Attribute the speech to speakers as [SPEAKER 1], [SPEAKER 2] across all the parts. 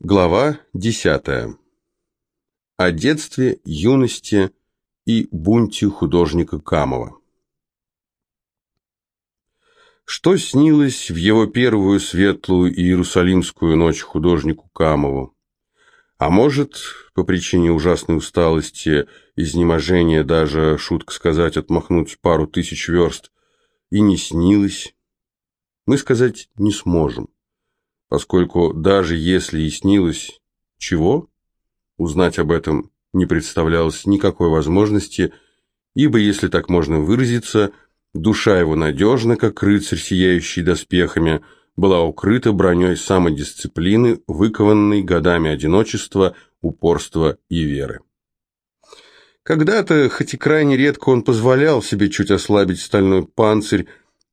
[SPEAKER 1] Глава 10. О детстве, юности и бунте художника Камова. Что снилось в его первую светлую иерусалимскую ночь художнику Камову? А может, по причине ужасной усталости, изнеможения, даже, шутка сказать, отмахнуть пару тысяч верст, и не снилось? Мы сказать не сможем поскольку даже если и снилось чего, узнать об этом не представлялось никакой возможности, ибо, если так можно выразиться, душа его надежна, как рыцарь, сияющий доспехами, была укрыта броней самодисциплины, выкованной годами одиночества, упорства и веры. Когда-то, хоть и крайне редко, он позволял себе чуть ослабить стальной панцирь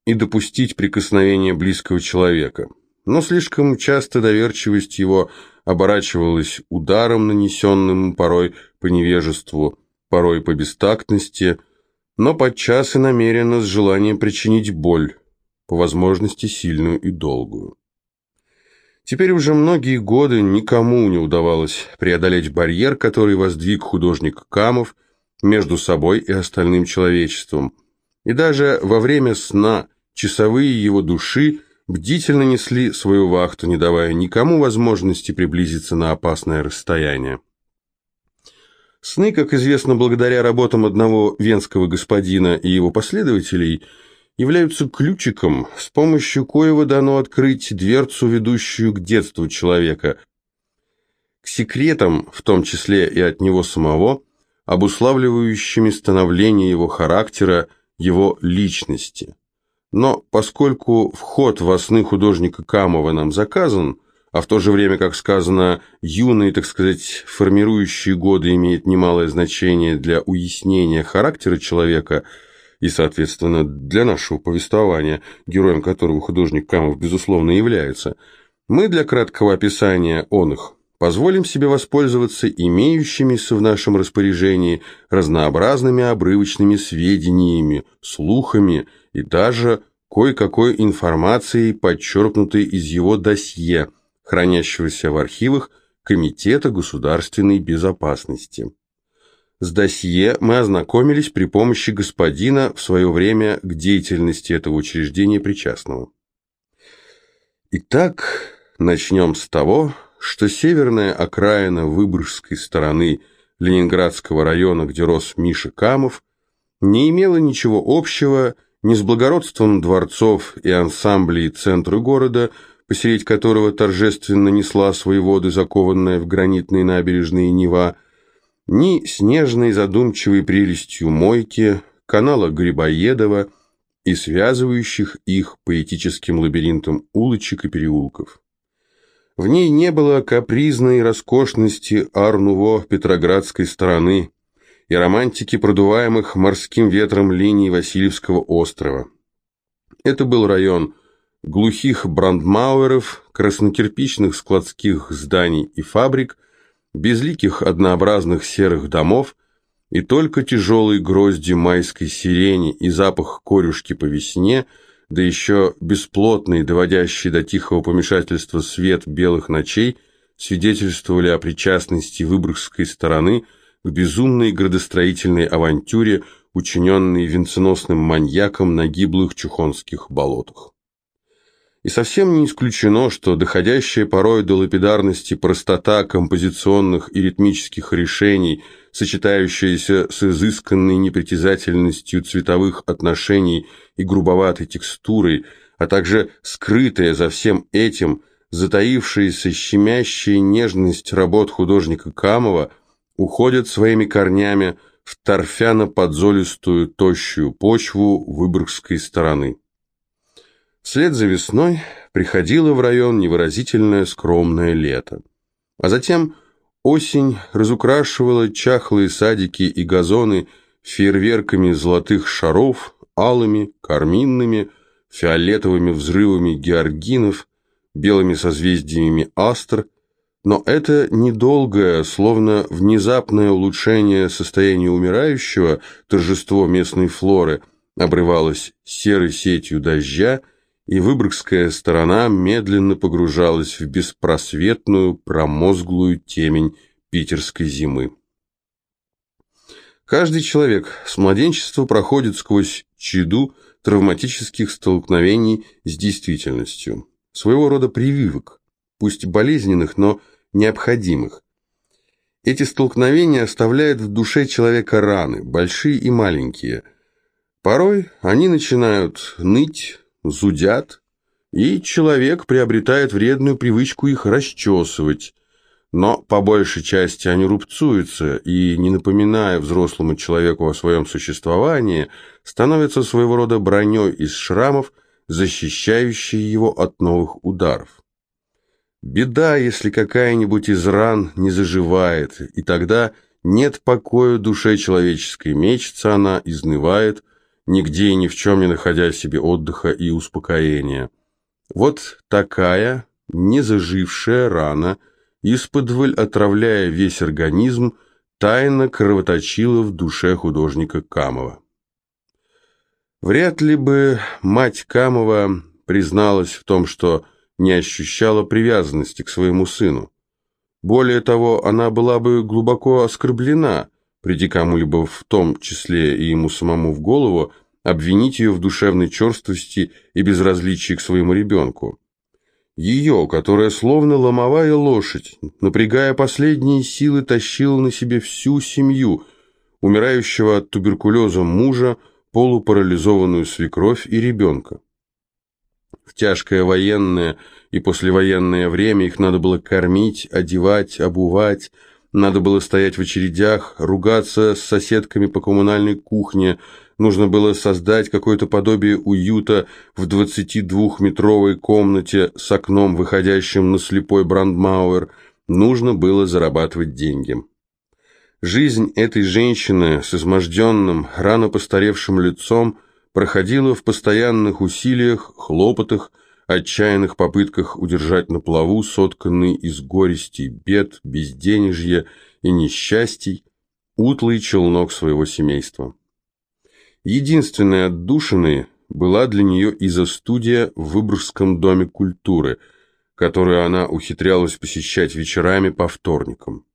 [SPEAKER 1] и допустить прикосновение близкого человека – но слишком часто доверчивость его оборачивалась ударом, нанесенным порой по невежеству, порой по бестактности, но подчас и намеренно с желанием причинить боль, по возможности сильную и долгую. Теперь уже многие годы никому не удавалось преодолеть барьер, который воздвиг художник Камов между собой и остальным человечеством. И даже во время сна часовые его души – бдительно несли свою вахту, не давая никому возможности приблизиться на опасное расстояние. Сны, как известно, благодаря работам одного венского господина и его последователей, являются ключиком, с помощью коего дано открыть дверцу, ведущую к детству человека, к секретам, в том числе и от него самого, обуславливающими становление его характера, его личности. Но поскольку вход во сны художника Камова нам заказан, а в то же время, как сказано, юные, так сказать, формирующие годы имеют немалое значение для уяснения характера человека и, соответственно, для нашего повествования, героем которого художник Камов, безусловно, является, мы для краткого описания он их позволим себе воспользоваться имеющимися в нашем распоряжении разнообразными обрывочными сведениями, слухами и даже кое-какой информацией, подчеркнутой из его досье, хранящегося в архивах Комитета государственной безопасности. С досье мы ознакомились при помощи господина в свое время к деятельности этого учреждения причастного. Итак, начнем с того, что северная окраина Выборгской стороны Ленинградского района, где рос Миша Камов, не имела ничего общего ни с благородством дворцов и ансамблей центра города, посередь которого торжественно несла свои воды закованная в гранитные набережные Нева, ни с нежной задумчивой прелестью мойки, канала Грибоедова и связывающих их поэтическим лабиринтом улочек и переулков. В ней не было капризной роскошности Арнуво Петроградской стороны и романтики продуваемых морским ветром линий Васильевского острова. Это был район глухих брандмауэров, краснокирпичных складских зданий и фабрик, безликих однообразных серых домов, и только тяжелые грозди майской сирени и запах корюшки по весне – да еще бесплотный, доводящий до тихого помешательства свет белых ночей, свидетельствовали о причастности выборгской стороны к безумной градостроительной авантюре, учиненной венценосным маньяком на гиблых чухонских болотах. И совсем не исключено, что доходящая порой до лапидарности простота композиционных и ритмических решений, сочетающаяся с изысканной непритязательностью цветовых отношений и грубоватой текстурой, а также скрытая за всем этим, затаившаяся щемящая нежность работ художника Камова, уходят своими корнями в торфяно-подзолистую тощую почву Выборгской стороны. Вслед за весной приходило в район невыразительное скромное лето. А затем осень разукрашивала чахлые садики и газоны фейерверками золотых шаров, алыми, карминными, фиолетовыми взрывами георгинов, белыми созвездиями астр, но это недолгое, словно внезапное улучшение состояния умирающего, торжество местной флоры, обрывалось серой сетью дождя, и Выборгская сторона медленно погружалась в беспросветную, промозглую темень питерской зимы. Каждый человек с младенчества проходит сквозь чаду травматических столкновений с действительностью, своего рода прививок, пусть болезненных, но необходимых. Эти столкновения оставляют в душе человека раны, большие и маленькие. Порой они начинают ныть, зудят, и человек приобретает вредную привычку их расчесывать, но по большей части они рубцуются и, не напоминая взрослому человеку о своем существовании, становятся своего рода броней из шрамов, защищающей его от новых ударов. Беда, если какая-нибудь из ран не заживает, и тогда нет покоя душе человеческой, мечется она, изнывает, нигде и ни в чем не находя себе отдыха и успокоения. Вот такая незажившая рана – исподволь отравляя весь организм, тайно кровоточила в душе художника Камова. Вряд ли бы мать Камова призналась в том, что не ощущала привязанности к своему сыну. Более того, она была бы глубоко оскорблена, приди кому-либо в том числе и ему самому в голову, обвинить ее в душевной черствости и безразличии к своему ребенку. Ее, которая словно ломовая лошадь, напрягая последние силы, тащила на себе всю семью, умирающего от туберкулеза мужа, полупарализованную свекровь и ребенка. В тяжкое военное и послевоенное время их надо было кормить, одевать, обувать, надо было стоять в очередях, ругаться с соседками по коммунальной кухне, Нужно было создать какое-то подобие уюта в 22-метровой комнате с окном, выходящим на слепой Брандмауэр. Нужно было зарабатывать деньги. Жизнь этой женщины с изможденным, рано постаревшим лицом проходила в постоянных усилиях, хлопотах, отчаянных попытках удержать на плаву сотканный из горестей, бед, безденежья и несчастий утлый челнок своего семейства. Единственной отдушиной была для нее изо-студия в Выборгском доме культуры, которую она ухитрялась посещать вечерами по вторникам.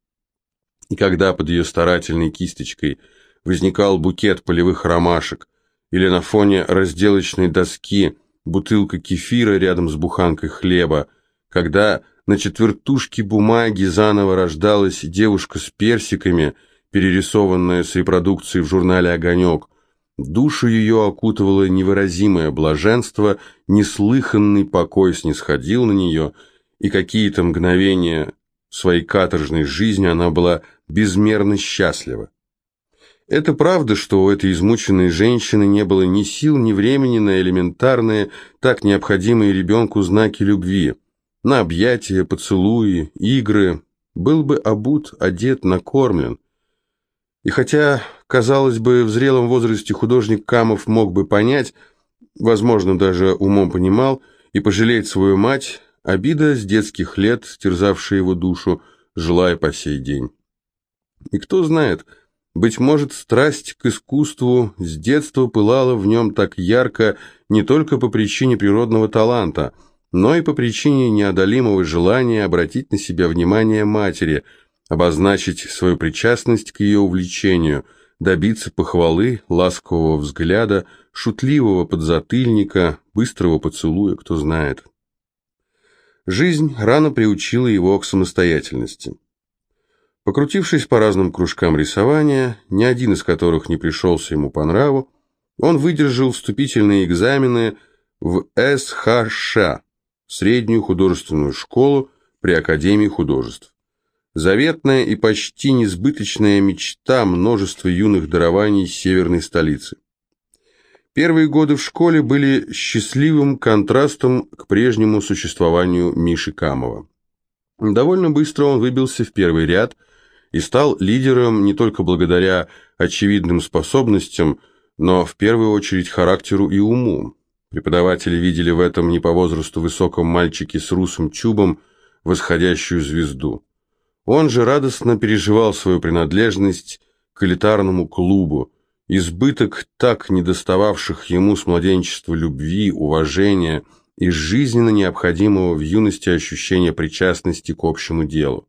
[SPEAKER 1] И когда под ее старательной кисточкой возникал букет полевых ромашек или на фоне разделочной доски бутылка кефира рядом с буханкой хлеба, когда на четвертушке бумаги заново рождалась девушка с персиками, перерисованная с репродукцией в журнале «Огонек», Душу ее окутывало невыразимое блаженство, неслыханный покой снисходил на нее, и какие-то мгновения своей каторжной жизни она была безмерно счастлива. Это правда, что у этой измученной женщины не было ни сил, ни времени на элементарные, так необходимые ребенку знаки любви, на объятия, поцелуи, игры, был бы обут, одет, накормлен. И хотя Казалось бы, в зрелом возрасте художник Камов мог бы понять, возможно, даже умом понимал, и пожалеть свою мать, обида с детских лет, терзавшая его душу, желая по сей день. И кто знает, быть может, страсть к искусству с детства пылала в нем так ярко не только по причине природного таланта, но и по причине неодолимого желания обратить на себя внимание матери, обозначить свою причастность к ее увлечению – добиться похвалы, ласкового взгляда, шутливого подзатыльника, быстрого поцелуя, кто знает. Жизнь рано приучила его к самостоятельности. Покрутившись по разным кружкам рисования, ни один из которых не пришелся ему по нраву, он выдержал вступительные экзамены в СХШ, среднюю художественную школу при Академии художеств. Заветная и почти несбыточная мечта множества юных дарований северной столицы. Первые годы в школе были счастливым контрастом к прежнему существованию Миши Камова. Довольно быстро он выбился в первый ряд и стал лидером не только благодаря очевидным способностям, но в первую очередь характеру и уму. Преподаватели видели в этом не по возрасту высоком мальчике с русым чубом восходящую звезду. Он же радостно переживал свою принадлежность к элитарному клубу, избыток так недостававших ему с младенчества любви, уважения, и жизненно необходимого в юности ощущения причастности к общему делу.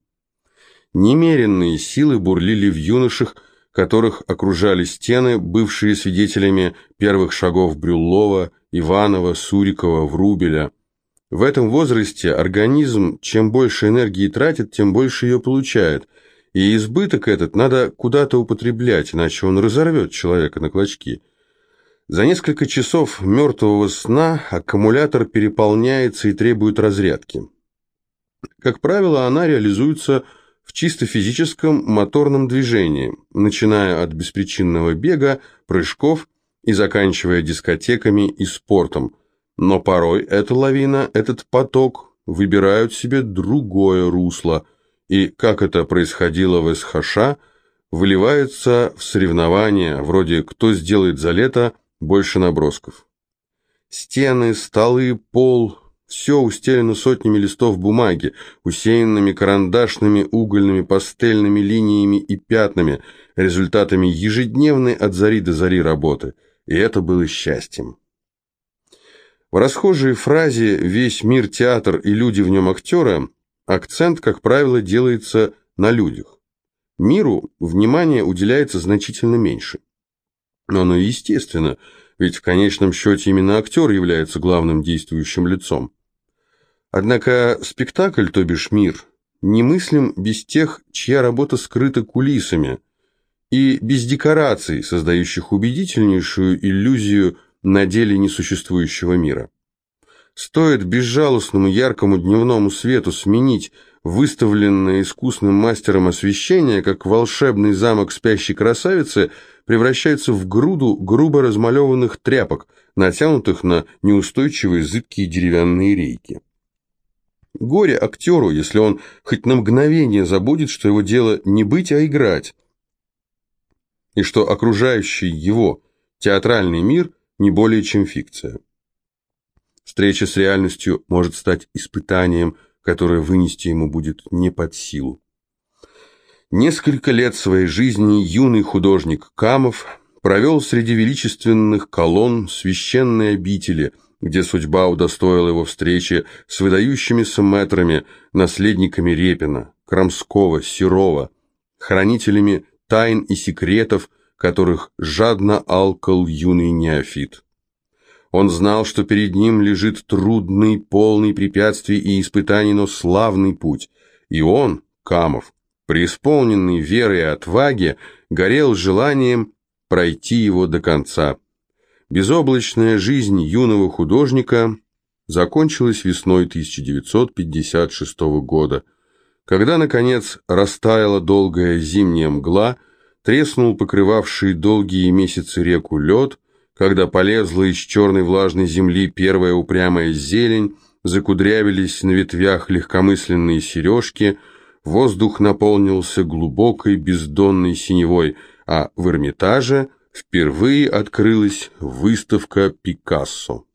[SPEAKER 1] Немеренные силы бурлили в юношах, которых окружали стены, бывшие свидетелями первых шагов Брюллова, Иванова, Сурикова, Врубеля. В этом возрасте организм чем больше энергии тратит, тем больше ее получает, и избыток этот надо куда-то употреблять, иначе он разорвет человека на клочки. За несколько часов мертвого сна аккумулятор переполняется и требует разрядки. Как правило, она реализуется в чисто физическом моторном движении, начиная от беспричинного бега, прыжков и заканчивая дискотеками и спортом. Но порой эта лавина, этот поток выбирают себе другое русло, и, как это происходило в СХШ, выливается в соревнования, вроде «кто сделает за лето больше набросков». Стены, столы, пол все устелено сотнями листов бумаги, усеянными карандашными, угольными, пастельными линиями и пятнами, результатами ежедневной от зари до зари работы. И это было счастьем. В расхожей фразе «весь мир театр и люди в нем актеры» акцент, как правило, делается на людях. Миру внимание уделяется значительно меньше. Но оно естественно, ведь в конечном счете именно актер является главным действующим лицом. Однако спектакль, то бишь мир, немыслим без тех, чья работа скрыта кулисами, и без декораций, создающих убедительнейшую иллюзию на деле несуществующего мира. Стоит безжалостному яркому дневному свету сменить выставленное искусным мастером освещение, как волшебный замок спящей красавицы превращается в груду грубо размалеванных тряпок, натянутых на неустойчивые зыбкие деревянные рейки. Горе актеру, если он хоть на мгновение забудет, что его дело не быть, а играть, и что окружающий его театральный мир не более чем фикция. Встреча с реальностью может стать испытанием, которое вынести ему будет не под силу. Несколько лет своей жизни юный художник Камов провел среди величественных колонн священной обители – где судьба удостоила его встречи с выдающимися мэтрами, наследниками Репина, Крамского, Серова, хранителями тайн и секретов, которых жадно алкал юный неофит. Он знал, что перед ним лежит трудный, полный препятствий и испытаний, но славный путь, и он, Камов, преисполненный верой и отваги, горел желанием пройти его до конца. Безоблачная жизнь юного художника закончилась весной 1956 года, когда, наконец, растаяла долгая зимняя мгла, треснул покрывавший долгие месяцы реку лед, когда полезла из черной влажной земли первая упрямая зелень, закудрявились на ветвях легкомысленные сережки, воздух наполнился глубокой бездонной синевой, а в Эрмитаже – впервые открылась выставка Пикассо.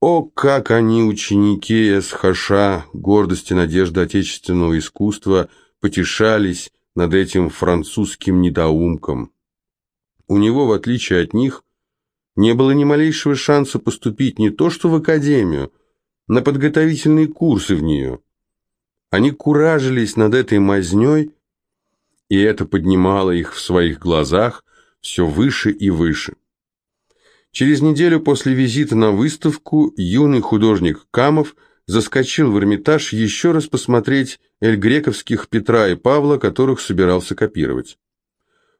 [SPEAKER 1] О, как они, ученики СХШ, гордости надежды отечественного искусства, потешались над этим французским недоумком. У него, в отличие от них, не было ни малейшего шанса поступить не то что в академию, на подготовительные курсы в нее. Они куражились над этой мазней, и это поднимало их в своих глазах все выше и выше. Через неделю после визита на выставку юный художник Камов заскочил в Эрмитаж еще раз посмотреть эльгрековских Петра и Павла, которых собирался копировать.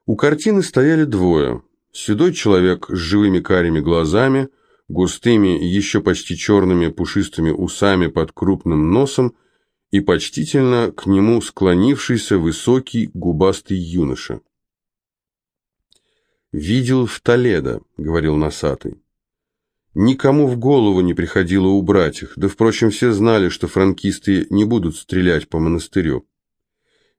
[SPEAKER 1] У картины стояли двое. Седой человек с живыми карими глазами, густыми, еще почти черными пушистыми усами под крупным носом и почтительно к нему склонившийся высокий губастый юноша. «Видел в Толедо», — говорил Носатый. Никому в голову не приходило убрать их, да, впрочем, все знали, что франкисты не будут стрелять по монастырю.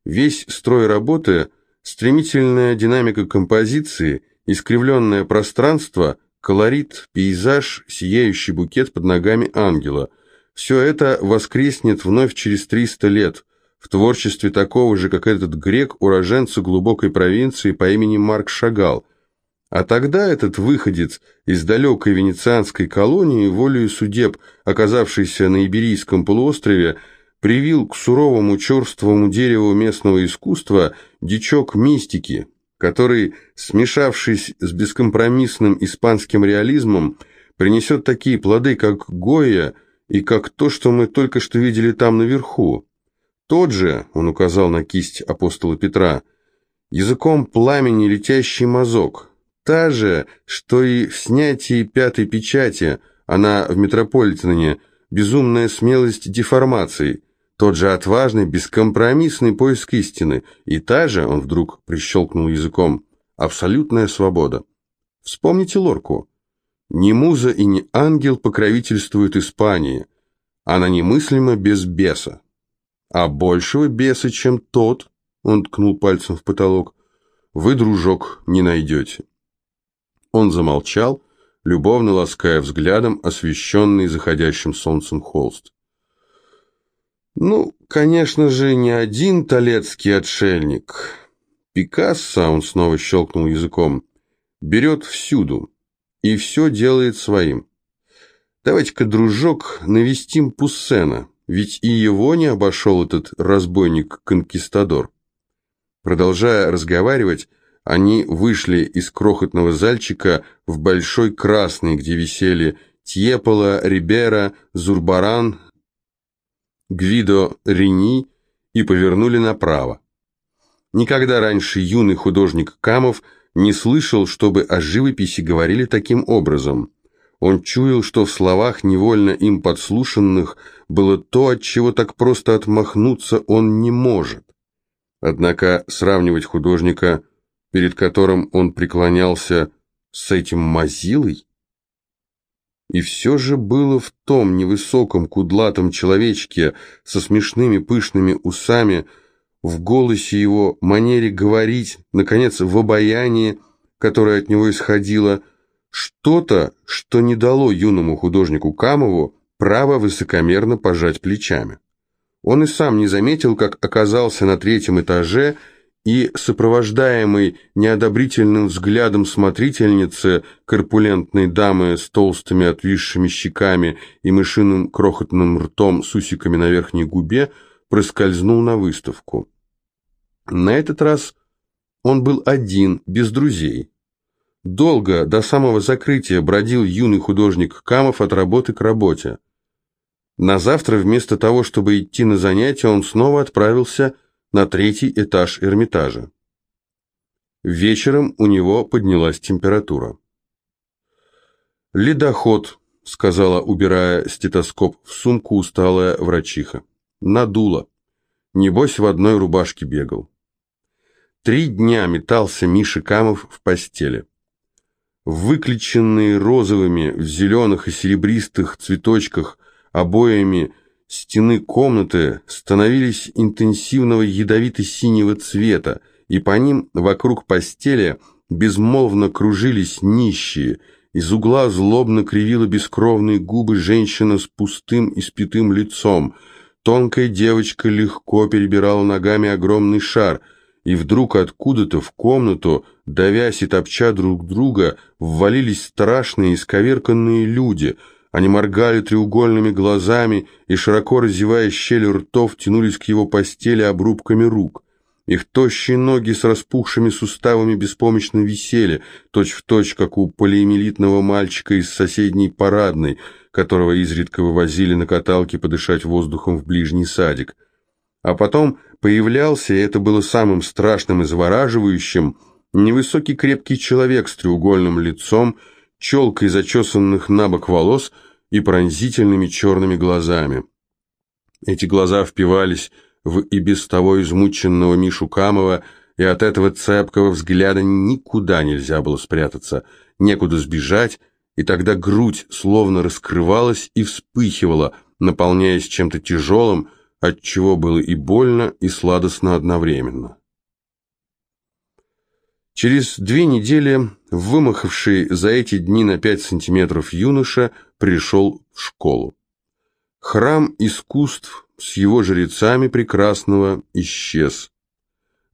[SPEAKER 1] Весь строй работы, стремительная динамика композиции, искривленное пространство, колорит, пейзаж, сияющий букет под ногами ангела – все это воскреснет вновь через 300 лет в творчестве такого же, как этот грек, уроженца глубокой провинции по имени Марк Шагал – А тогда этот выходец из далекой венецианской колонии, волею судеб, оказавшийся на Иберийском полуострове, привил к суровому черствому дереву местного искусства дичок мистики, который, смешавшись с бескомпромиссным испанским реализмом, принесет такие плоды, как Гойя и как то, что мы только что видели там наверху. Тот же, он указал на кисть апостола Петра, языком пламени летящий мазок, та же, что и в снятии пятой печати, она в Метрополитене, безумная смелость деформаций, тот же отважный, бескомпромиссный поиск истины, и та же, он вдруг прищелкнул языком, абсолютная свобода. Вспомните Лорку. Ни муза и ни ангел покровительствуют Испании. Она немыслима без беса. А большего беса, чем тот, он ткнул пальцем в потолок, вы, дружок, не найдете. Он замолчал, любовно лаская взглядом освещенный заходящим солнцем холст. Ну, конечно же, не один талецкий отшельник. Пикассо, он снова щелкнул языком, берет всюду и все делает своим. Давайте-ка, дружок, навестим Пуссена, ведь и его не обошел этот разбойник-конкистадор. Продолжая разговаривать, они вышли из крохотного зальчика в большой красный, где висели Тьепола, Рибера, Зурбаран, Гвидо Рени и повернули направо. Никогда раньше юный художник Камов не слышал, чтобы о живописи говорили таким образом. Он чуял, что в словах невольно им подслушанных было то, от чего так просто отмахнуться он не может. Однако сравнивать художника – перед которым он преклонялся с этим мазилой? И все же было в том невысоком кудлатом человечке со смешными пышными усами, в голосе его, манере говорить, наконец, в обаянии, которое от него исходило, что-то, что не дало юному художнику Камову право высокомерно пожать плечами. Он и сам не заметил, как оказался на третьем этаже и, сопровождаемый неодобрительным взглядом смотрительницы, корпулентной дамы с толстыми отвисшими щеками и мышиным крохотным ртом с усиками на верхней губе, проскользнул на выставку. На этот раз он был один, без друзей. Долго, до самого закрытия, бродил юный художник Камов от работы к работе. На завтра, вместо того, чтобы идти на занятия, он снова отправился на третий этаж Эрмитажа. Вечером у него поднялась температура. «Ледоход», — сказала, убирая стетоскоп в сумку усталая врачиха. «Надуло. Небось, в одной рубашке бегал». Три дня метался Миша Камов в постели. Выключенные розовыми, в зеленых и серебристых цветочках обоями Стены комнаты становились интенсивного ядовито-синего цвета, и по ним вокруг постели безмолвно кружились нищие. Из угла злобно кривила бескровные губы женщина с пустым и спитым лицом. Тонкая девочка легко перебирала ногами огромный шар, и вдруг откуда-то в комнату, давясь и топча друг друга, ввалились страшные исковерканные люди — они моргали треугольными глазами и, широко разевая щели ртов, тянулись к его постели обрубками рук. Их тощие ноги с распухшими суставами беспомощно висели, точь-в-точь, точь, как у полиэмилитного мальчика из соседней парадной, которого изредка вывозили на каталке подышать воздухом в ближний садик. А потом появлялся, и это было самым страшным и завораживающим, невысокий крепкий человек с треугольным лицом, челкой зачесанных на бок волос – и пронзительными черными глазами. Эти глаза впивались в и без того измученного Мишу Камова, и от этого цепкого взгляда никуда нельзя было спрятаться, некуда сбежать, и тогда грудь словно раскрывалась и вспыхивала, наполняясь чем-то тяжелым, от чего было и больно, и сладостно одновременно. Через две недели вымахавший за эти дни на пять сантиметров юноша пришел в школу. Храм искусств с его жрецами прекрасного исчез.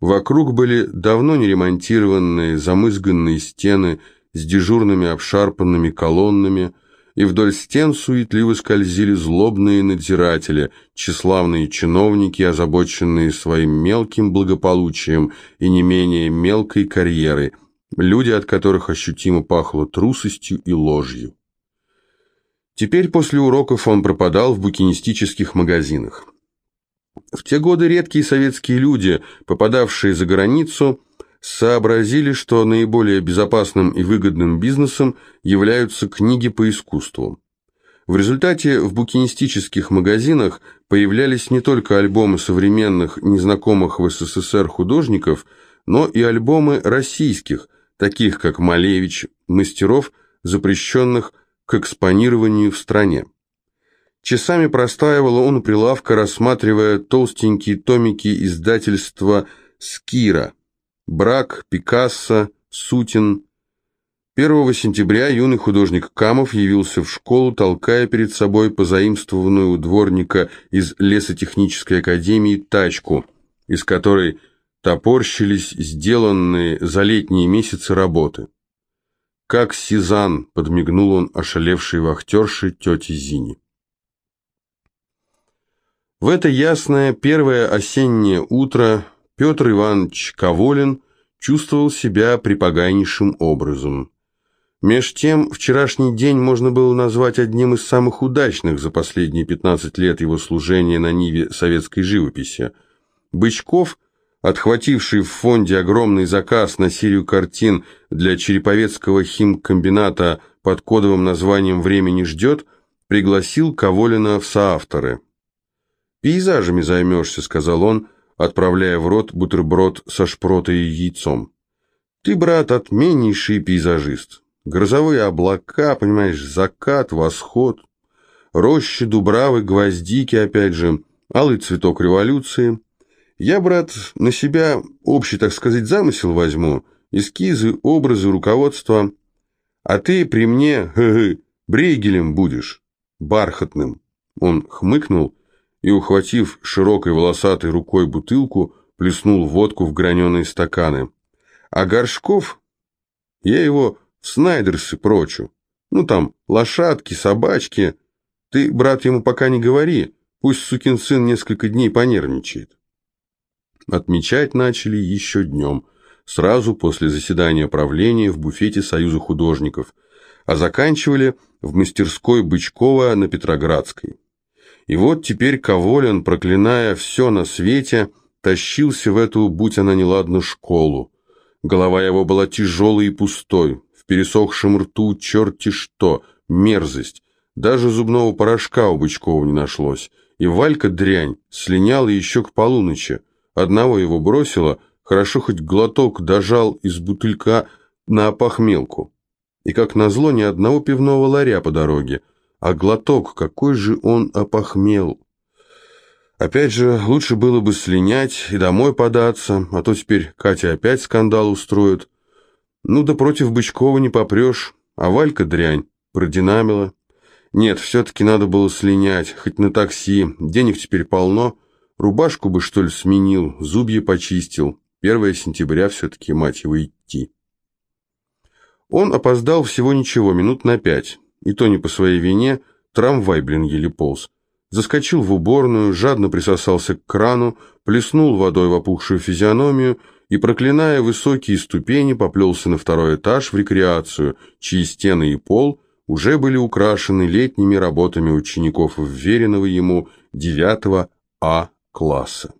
[SPEAKER 1] Вокруг были давно не ремонтированные, замызганные стены с дежурными обшарпанными колоннами, и вдоль стен суетливо скользили злобные надзиратели, тщеславные чиновники, озабоченные своим мелким благополучием и не менее мелкой карьерой, люди, от которых ощутимо пахло трусостью и ложью. Теперь после уроков он пропадал в букинистических магазинах. В те годы редкие советские люди, попадавшие за границу, сообразили, что наиболее безопасным и выгодным бизнесом являются книги по искусству. В результате в букинистических магазинах появлялись не только альбомы современных, незнакомых в СССР художников, но и альбомы российских, таких как Малевич, мастеров, запрещенных к экспонированию в стране. Часами простаивал он у прилавка, рассматривая толстенькие томики издательства «Скира», Брак, Пикассо, Сутин. 1 сентября юный художник Камов явился в школу, толкая перед собой позаимствованную у дворника из лесотехнической академии тачку, из которой топорщились сделанные за летние месяцы работы. «Как Сизан!» — подмигнул он ошалевшей вахтерши тете Зине. В это ясное первое осеннее утро Петр Иванович Коволин чувствовал себя припоганнейшим образом. Меж тем, вчерашний день можно было назвать одним из самых удачных за последние 15 лет его служения на Ниве советской живописи. Бычков, отхвативший в фонде огромный заказ на серию картин для Череповецкого химкомбината под кодовым названием «Время не ждет», пригласил Коволина в соавторы. «Пейзажами займешься», — сказал он, — отправляя в рот бутерброд со шпротой и яйцом. «Ты, брат, отменнейший пейзажист. Грозовые облака, понимаешь, закат, восход, рощи, дубравы, гвоздики, опять же, алый цветок революции. Я, брат, на себя общий, так сказать, замысел возьму, эскизы, образы, руководство. А ты при мне, хы -хы, брейгелем будешь, бархатным». Он хмыкнул и, ухватив широкой волосатой рукой бутылку, плеснул водку в граненые стаканы. А Горшков, я его в Снайдерсы прочу. Ну там, лошадки, собачки. Ты, брат, ему пока не говори, пусть сукин сын несколько дней понервничает. Отмечать начали еще днем, сразу после заседания правления в буфете Союза художников, а заканчивали в мастерской Бычкова на Петроградской. И вот теперь Коволин, проклиная все на свете, тащился в эту, будь она неладна, школу. Голова его была тяжелой и пустой, в пересохшем рту черти что, мерзость. Даже зубного порошка у Бычкова не нашлось. И Валька дрянь, слиняла еще к полуночи. Одного его бросила, хорошо хоть глоток дожал из бутылька на опохмелку. И как назло ни одного пивного ларя по дороге – а глоток, какой же он опохмел. Опять же, лучше было бы слинять и домой податься, а то теперь Катя опять скандал устроит. Ну да против Бычкова не попрешь, а Валька дрянь, продинамила. Нет, все-таки надо было слинять, хоть на такси, денег теперь полно. Рубашку бы, что ли, сменил, зубья почистил. 1 сентября все-таки, мать его, идти. Он опоздал всего ничего, минут на пять и то не по своей вине, трамвай, блин, еле полз. Заскочил в уборную, жадно присосался к крану, плеснул водой в опухшую физиономию и, проклиная высокие ступени, поплелся на второй этаж в рекреацию, чьи стены и пол уже были украшены летними работами учеников вверенного ему 9 А класса.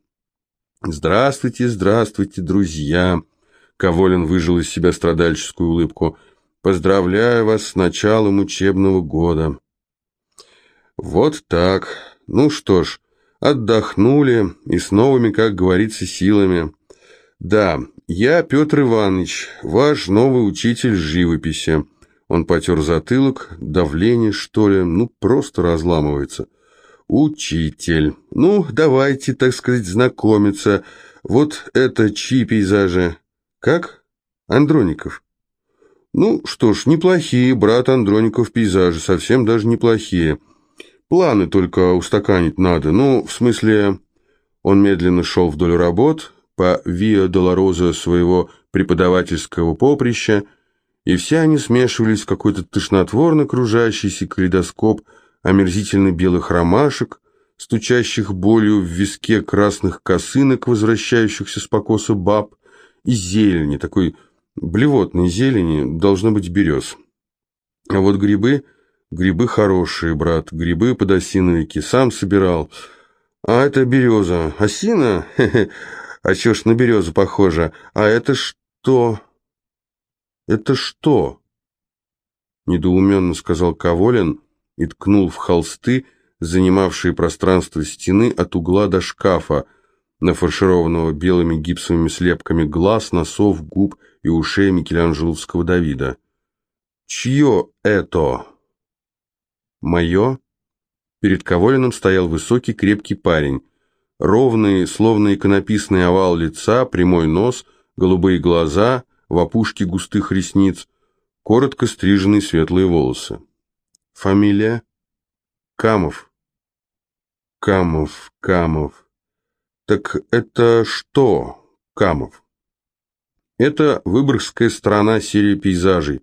[SPEAKER 1] «Здравствуйте, здравствуйте, друзья!» Коволин выжил из себя страдальческую улыбку – Поздравляю вас с началом учебного года. Вот так. Ну что ж, отдохнули и с новыми, как говорится, силами. Да, я Петр Иванович, ваш новый учитель живописи. Он потер затылок, давление, что ли, ну, просто разламывается. Учитель. Ну, давайте, так сказать, знакомиться. Вот это чьи пейзажи? Как? Андроников. Ну что ж, неплохие, брат Андроников пейзажи, совсем даже неплохие. Планы только устаканить надо, ну, в смысле... Он медленно шел вдоль работ, по Виа Долороза своего преподавательского поприща, и все они смешивались в какой-то тошнотворно кружащийся калейдоскоп омерзительно белых ромашек, стучащих болью в виске красных косынок, возвращающихся с покоса баб, и зелени, такой блевотной зелени, должно быть берез. А вот грибы, грибы хорошие, брат, грибы подосиновики, сам собирал. А это береза, осина? А чё ж на березу похоже? А это что? Это что? Недоуменно сказал Коволин и ткнул в холсты, занимавшие пространство стены от угла до шкафа, нафаршированного белыми гипсовыми слепками глаз, носов, губ и ушей Микеланджеловского Давида. «Чье это?» «Мое?» Перед Коволиным стоял высокий крепкий парень. Ровный, словно иконописный овал лица, прямой нос, голубые глаза, в опушке густых ресниц, коротко стриженные светлые волосы. «Фамилия?» «Камов». «Камов, Камов. Так это что, Камов?» «Это Выборгская сторона серии пейзажей»,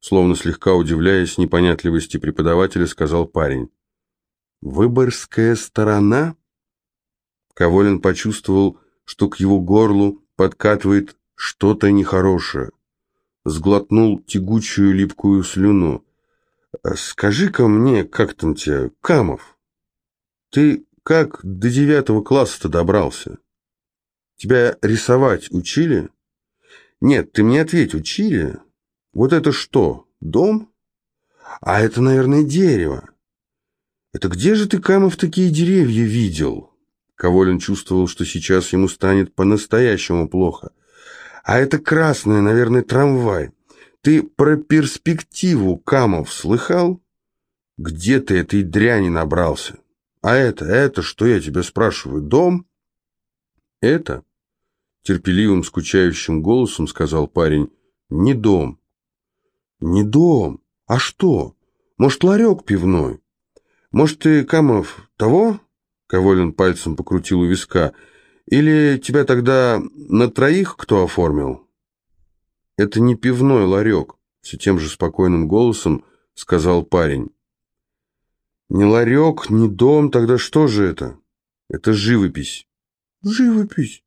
[SPEAKER 1] словно слегка удивляясь непонятливости преподавателя, сказал парень. «Выборгская сторона?» Коволин почувствовал, что к его горлу подкатывает что-то нехорошее. Сглотнул тягучую липкую слюну. «Скажи-ка мне, как там тебя, Камов?» Ты как до девятого класса-то добрался? Тебя рисовать учили? Нет, ты мне ответь, учили? Вот это что, дом? А это, наверное, дерево. Это где же ты, Камов, такие деревья видел? Коволин чувствовал, что сейчас ему станет по-настоящему плохо. А это красное, наверное, трамвай. Ты про перспективу, Камов, слыхал? Где ты этой дряни набрался? А это, это, что я тебя спрашиваю, дом? Это, терпеливым, скучающим голосом сказал парень, не дом. Не дом, а что? Может, ларек пивной? Может, ты, Камов, того? Коволин пальцем покрутил у виска. Или тебя тогда на троих кто оформил? Это не пивной ларек, все тем же спокойным голосом сказал парень. Не ларек, не дом, тогда что же это? Это живопись. Живопись?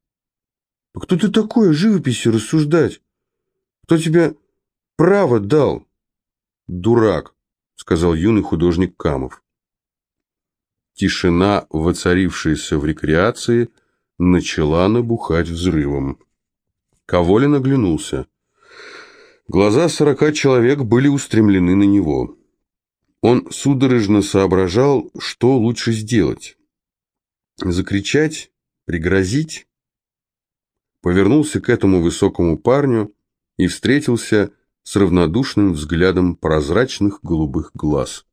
[SPEAKER 1] А кто ты такой о живописи рассуждать? Кто тебе право дал? Дурак, сказал юный художник Камов. Тишина, воцарившаяся в рекреации, начала набухать взрывом. Коволин оглянулся. Глаза сорока человек были устремлены на него. Он судорожно соображал, что лучше сделать. Закричать? Пригрозить? Повернулся к этому высокому парню и встретился с равнодушным взглядом прозрачных голубых глаз.